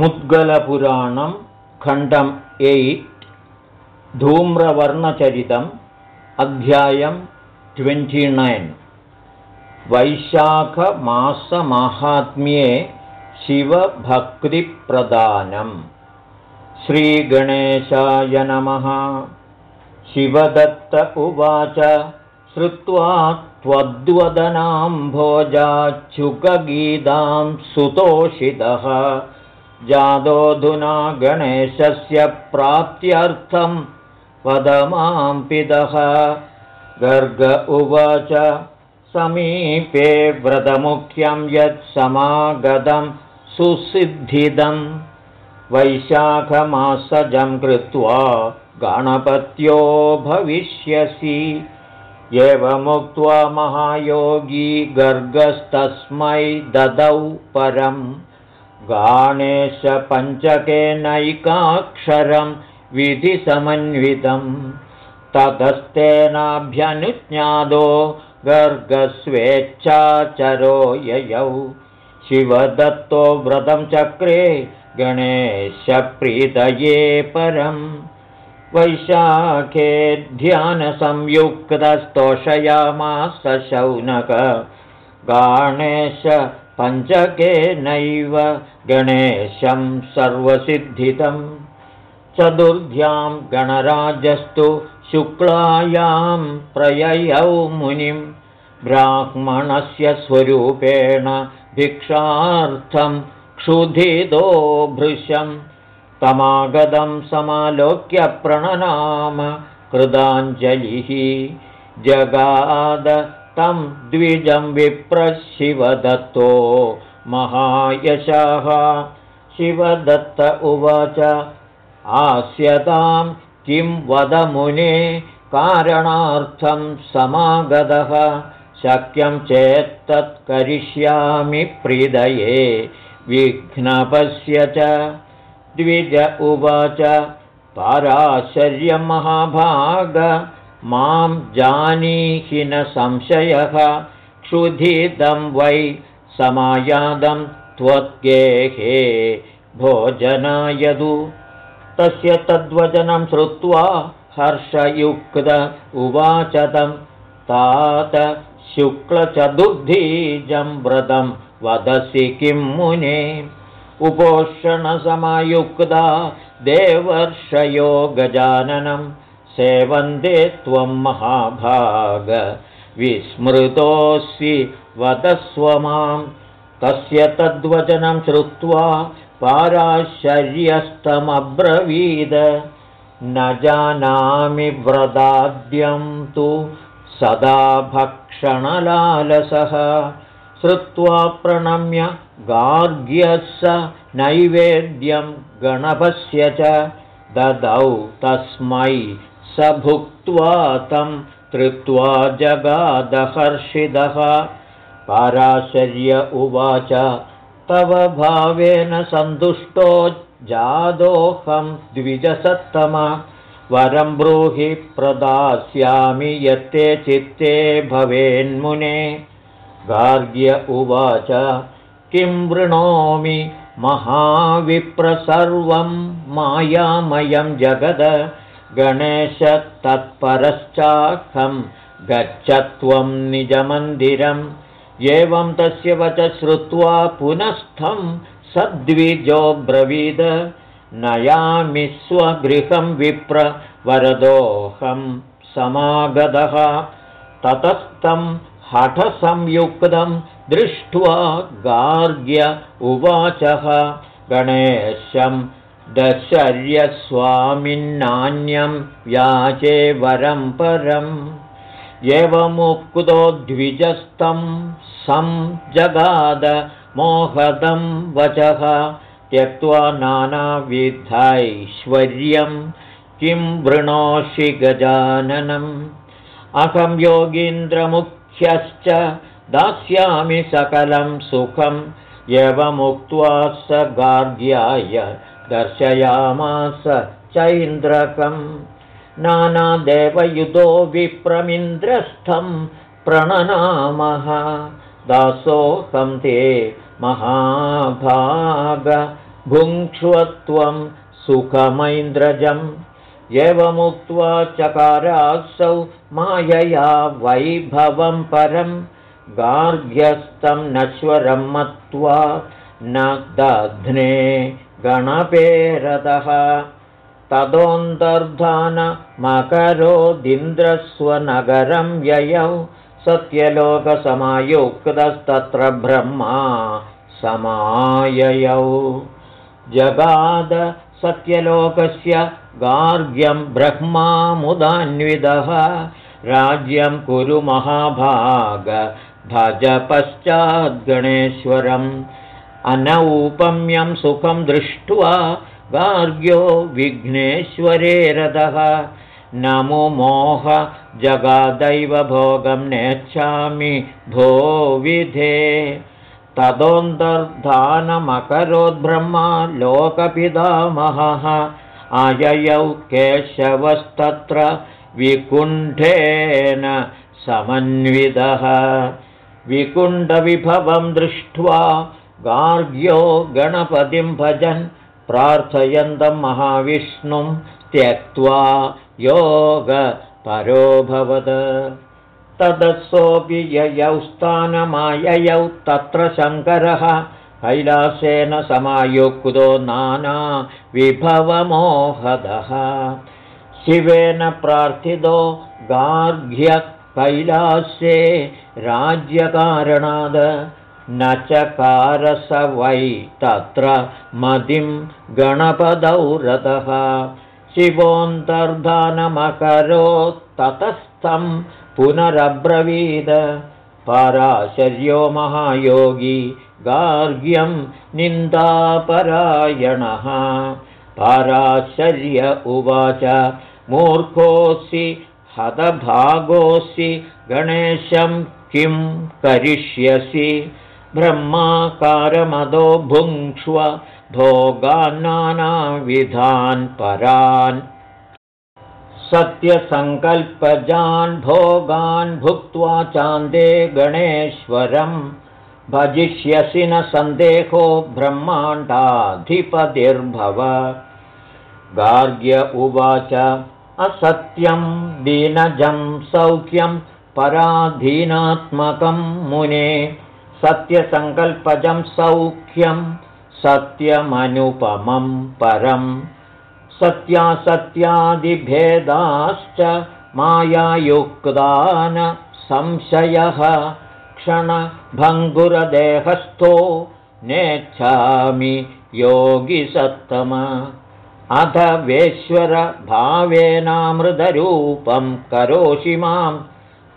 मुद्गलपुराणं खण्डम् एय्ट् धूम्रवर्णचरितम् अध्यायं ट्वेण्टिनैन् वैशाखमासमाहात्म्ये शिवभक्तिप्रदानम् श्रीगणेशाय नमः। शिवदत्त उवाच श्रुत्वा त्वद्वदनाम्भोजाच्युकगीतां सुतोषितः जादोऽधुना गणेशस्य प्राप्त्यर्थं पदमां पितः। गर्ग उवाच समीपे व्रतमुख्यं यत्समागतं सुसिद्धिदं। वैशाखमासजं कृत्वा गणपत्यो भविष्यसि। एवमुक्त्वा महायोगी गर्गस्तस्मै ददौ परम् गाणेशपञ्चकेनैकाक्षरं विधिसमन्वितं ततस्तेनाभ्यनुज्ञातो गर्गस्वेच्छाचरो ययौ। शिवदत्तो व्रतं चक्रे गणेशप्रीतये परम्। वैशाखे ध्यानसंयुक्तस्तोषयामास शौनक। गाणेश पञ्चकेनैव गणेशं सर्वसिद्धितं। चतुर्ध्यां गणराजस्तु शुक्लायां प्रययौ मुनिं। ब्राह्मणस्य स्वरूपेण भिक्षार्थं क्षुधितो भृशं। तमागतं समालोक्य प्रणनाम कृताञ्जलिः जगाद तं द्विजं विप्रशिवदत्तो महायशः। शिवदत्त उवाच आस्यतां किं वदमुने कारणार्थं समागतः। शक्यं चेत्तत् करिष्यामि प्रीदये विघ्नपस्य च। द्विज उवाच पाराशर्यमहाभाग मां जानीहि न संशयः क्षुधितं वै समायादं त्वद्गेहे भोजनायदु। तस्य तद्वचनं श्रुत्वा हर्षयुक्त उवाच तं तात शुक्लचतुर्धीजं व्रतं वदसि किं मुने। उपोषणसमयुक्ता देवर्षयो गजाननम् सेवन्ते त्वं महाभाग। विस्मृतोऽसि वदस्व मां तस्य तद्वचनं श्रुत्वा पाराशर्यस्तमब्रवीद। न जानामि व्रताद्यं तु सदा भक्षणलालसः। श्रुत्वा प्रणम्य गार्ग्यः स नैवेद्यं गणपस्य च। ददौ तस्मै स भुक्त्वा तं तृप्त्वा जगादहर्षिदः। पाराशर्य उवाच तव भावेन सन्तुष्टो जादोऽहं द्विजसत्तम। वरं ब्रूहि प्रदास्यामि यत्ते चित्ते भवेन्मुने। गार्ग्य उवाच किं वृणोमि महाविप्रसर्वं मायामयं जगद गणेश तत्परश्चाखं गच्छत्वं निजमन्दिरम् एवं तस्य वच श्रुत्वा पुनस्थं सद्विजोऽब्रवीद नयामि स्वगृहं विप्र वरदोऽहं समागतः। ततस्तं हठसंयुक्तं दृष्ट्वा गार्ग्य उवाचः गणेशं दशर्यस्वामिन्नान्यं याचे वरं परम् एवमुक्तो द्विजस्तं सं जगाद मोहदं वचः। त्यक्त्वा नानाविधैश्वर्यं किं वृणोषि गजाननम्। अहं योगीन्द्रमुख्यश्च दास्यामि सकलं सुखम्। एवमुक्त्वा स गार्ग्याय दर्शयामास चैन्द्रकम्। नानादेवयुतो विप्रमिन्द्रस्थं प्रणनामः। दासोऽहं ते महाभाग भुङ्क्ष्वत्वं सुखमैन्द्रजम्। एवमुक्त्वा चकारासौ मायया वैभवं परं गार्ग्यस्तं नश्वरं मत्वा न दध्ने गणपेरतः ततोऽन्तर्धानमकरोदिन्द्रस्वनगरं ययौ सत्यलोकसमायुक्तस्तत्र ब्रह्मा समाययौ। जगाद सत्यलोकस्य गार्ग्यं ब्रह्मामुदान्विदः राज्यं कुरु महाभाग भज पश्चाद्गणेश्वरम् अनौपम्यं सुखं दृष्ट्वा गार्ग्यो विघ्नेश्वरे रथः नमो मोह जगादैव भोगं नेच्छामि भो विधे। तदोऽन्तर्धानमकरोद्ब्रह्मा लोकपितामहः। आययौ केशवस्तत्र विकुण्ठेन समन्वितः। विकुण्डविभवं दृष्ट्वा गार्ग्यो गणपतिं भजन् प्रार्थयन्तं महाविष्णुं त्यक्त्वा योगपरोऽभवत् तदसोऽपि ययौ स्थानमाययौ तत्र शङ्करः कैलासेन समायुक्तो नानाविभवमोहदः। शिवेन प्रार्थितो गार्घ्यकैलासे राज्यकारणाद न चकारस वै तत्र मदिं गणपदौ रतः शिवोऽन्तर्धानमकरोत्ततस्थं पुनरब्रवीद। पराशर्यो महायोगी गार्ग्यं निन्दापरायणः। पराशर्य उवाच मूर्खोऽसि हतभागोऽसि गणेशं किं करिष्यसि ब्रह्माकारमदो भुङ्क्ष्व भोगान्नानाविधान् परान्। सत्यसङ्कल्पजान् भोगान् भुक्त्वा चान्दे गणेश्वरं भजिष्यसि न सन्देहो ब्रह्माण्डाधिपतिर्भव। गार्ग्य उवाच असत्यं दीनजं सौख्यं पराधीनात्मकं मुने सत्यसङ्कल्पजं सौख्यं सत्यमनुपमं परम् सत्यासत्यादिभेदाश्च मायायुक्तान संशयः। क्षणभङ्गुरदेहस्थो नेच्छामि योगिसत्तम अथ वेश्वरभावेनामृतरूपं करोषि मां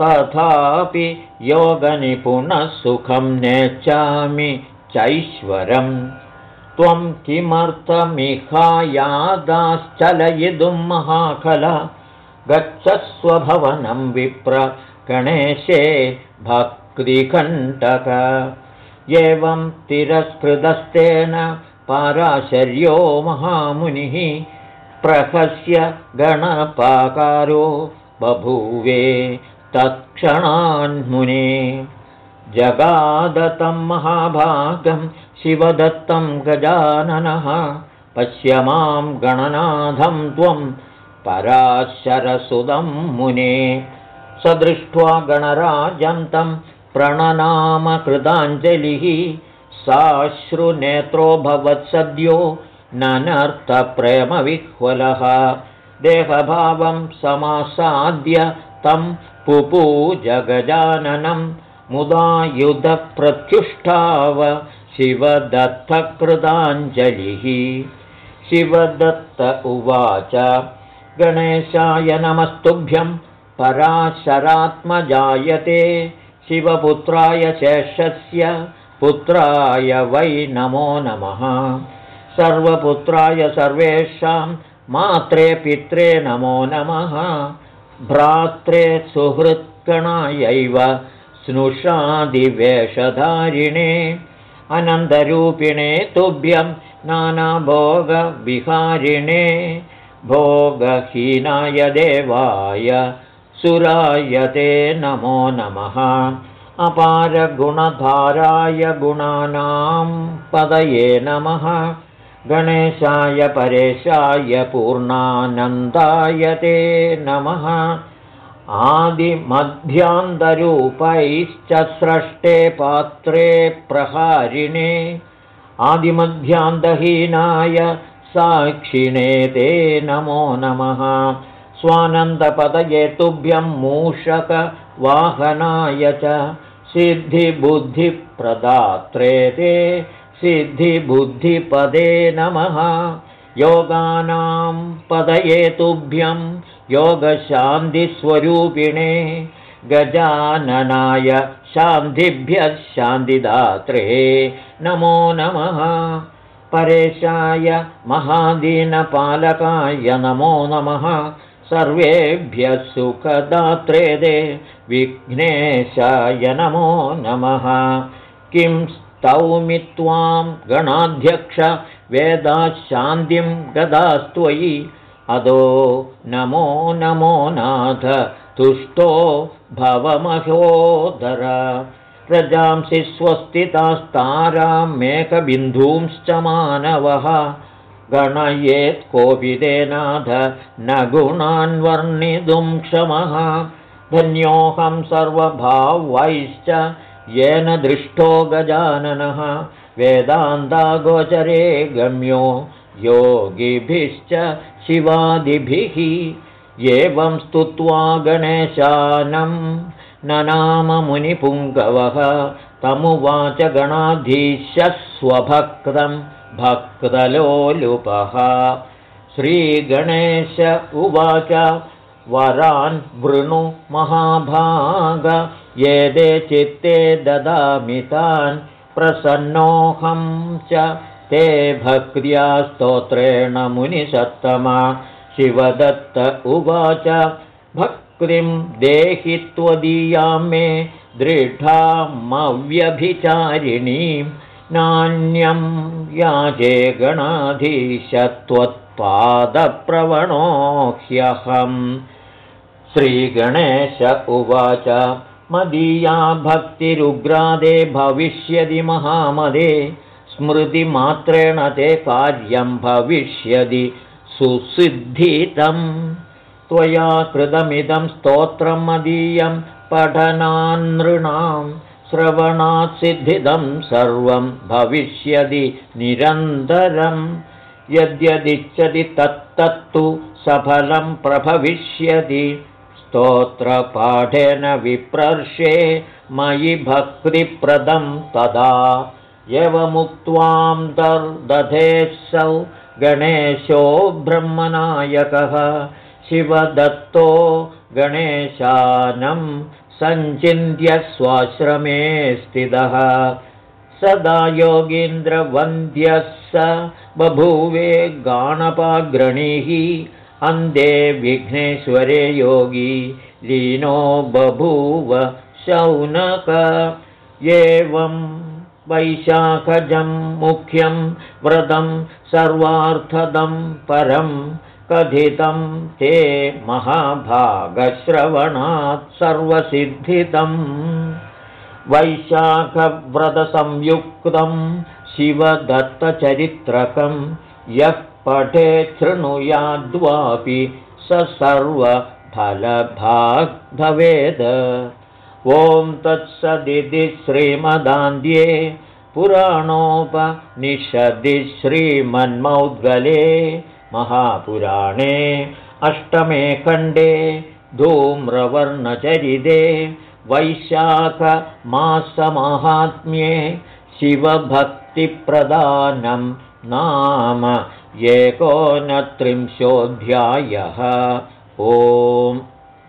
तथापि योगनिपुणः सुखं नेच्छामि चैश्वरम्। त्वं किमर्थमिहायादाश्चलयितुं महाकल गच्छस्वभवनं विप्र गणेशे भक्तिकण्टक। एवं तिरस्कृतस्तेन पाराशर्यो महामुनिः प्रहस्य गणपाकारो बभूवे तत्क्षणान्मुने जगादतं महाभागं शिवदत्तं गजाननः। पश्य मां गणनाथं त्वं पराशरसुदं मुने। स दृष्ट्वा गणराजन्तं प्रणनामकृताञ्जलिः। साश्रुनेत्रो भवत्सद्यो ननर्थप्रेमविह्वलः। देहभावं समासाद्य तं पुपूजगजाननं मुदा युधप्रत्युष्ठाव शिवदत्तकृताञ्जलिः। शिवदत्त उवाच गणेशाय नमस्तुभ्यं पराशरात्मजायते शिवपुत्राय शेषस्य पुत्राय वै नमो नमः। सर्वपुत्राय सर्वेषां मात्रे पित्रे नमो नमः भ्रात्रे सुहृत्कणायैव स्नुषादिवेषधारिणे अनन्तरूपिणे तुभ्यं नानाभोगविहारिणे भोगहीनाय देवाय सुराय ते नमो नमः। अपारगुणधाराय गुणानां पदये नमः गणेशाय परेशाय पूर्णानन्दाय ते नमः। आदिमध्यान्तरूपैश्च स्रष्टे पात्रे प्रहारिणे। आदिमध्यान्तहीनाय साक्षिणे ते नमो नमः। स्वानन्दपदये तुभ्यं मूषकवाहनाय च सिद्धिबुद्धिप्रदात्रे ते सिद्धिबुद्धिपदे नमः। योगानां पदये तुभ्यं योगशान्तिस्वरूपिणे गजाननाय शान्तिभ्यः शान्तिदात्रे नमो नमः। परेशाय महादीनपालकाय नमो नमः। सर्वेभ्यः सुखदात्रे दे विघ्नेशाय नमो नमः। किं स्तौमि त्वां गणाध्यक्ष वेदाशान्तिं गदास्त्वयि। अदो नमो नमो नाथ तुष्टो भवमहोदर प्रजांसि स्वस्तितास्तारां मेकबिन्धूंश्च मानवः। गणयेत् कोऽपि तेनाथ न गुणान् वर्णितुं क्षमः। धन्योऽहं सर्वभावैश्च येन दृष्टो गजाननः। वेदान्तागोचरे गम्यो योगिभिश्च शिवादिभिः। एवं स्तुत्वा गणेशानं न नाम मुनिपुङ्गवः तमुवाच गणाधीशः स्वभक्तं भक्तलोलुपः। श्रीगणेश उवाच वरान् वृणु महाभाग दे चित्ते ददामि तान् प्रसन्नोऽहं च। ते भक्त्या स्तोत्रेण मुनिसत्तमा। शिवदत्त उवाच भक्तिं देहि त्वदीयां मे दृढामव्यभिचारिणीं। नान्यं याजे गणाधीश त्वत्पादप्रवणो ह्यहम् श्रीगणेश उवाच मदीया भक्तिरुग्रादे भविष्यति महामदे स्मृतिमात्रेण ते कार्यं भविष्यति सुसिद्धितं। त्वया कृतमिदं स्तोत्रं मदीयं पठनान्नृणां श्रवणात् सिद्धिदं सर्वं भविष्यति निरन्तरं। यद्यदिच्छति तत्तत्तु सफलं प्रभविष्यति स्तोत्रपाठेन विप्रर्षे मयि भक्तिप्रदं तदा। एवमुक्त्वां दर्दधेऽसौ गणेशो ब्रह्मनायकः। शिवदत्तो गणेशानं सञ्चिन्त्य स्वाश्रमे स्थितः। सदा योगीन्द्रवन्द्यः स बभूवे गाणपाग्रणीः अन्धे विघ्नेश्वरे योगी लीनो बभूव शौनक। एवं वैशाखजं मुख्यं व्रतं सर्वार्थदं परं कथितं ते महाभागश्रवणात् सर्वसिद्धितम् वैशाखव्रतसंयुक्तं शिवदत्तचरित्रकं यः पठे शृणुयाद्वापि स सर्वफलभाग् भवेद् ॐ तत्सदिति श्रीमदान्ध्ये पुराणोपनिषदि श्रीमन्मौद्गले महापुराणे अष्टमे खण्डे धूम्रवर्णचरिते वैशाखमासमाहात्म्ये शिवभक्तिप्रदानं नाम एकोनत्रिंशोऽध्यायः। ओम्